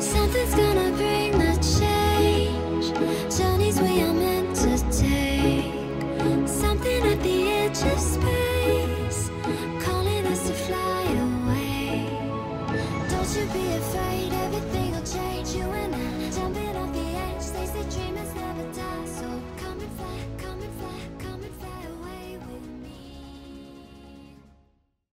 Something's gonna bring the change. Journeys we are meant to take. Something at the edge of space, calling us to fly away. Don't you be afraid, everything will change. You and I jumping off the edge.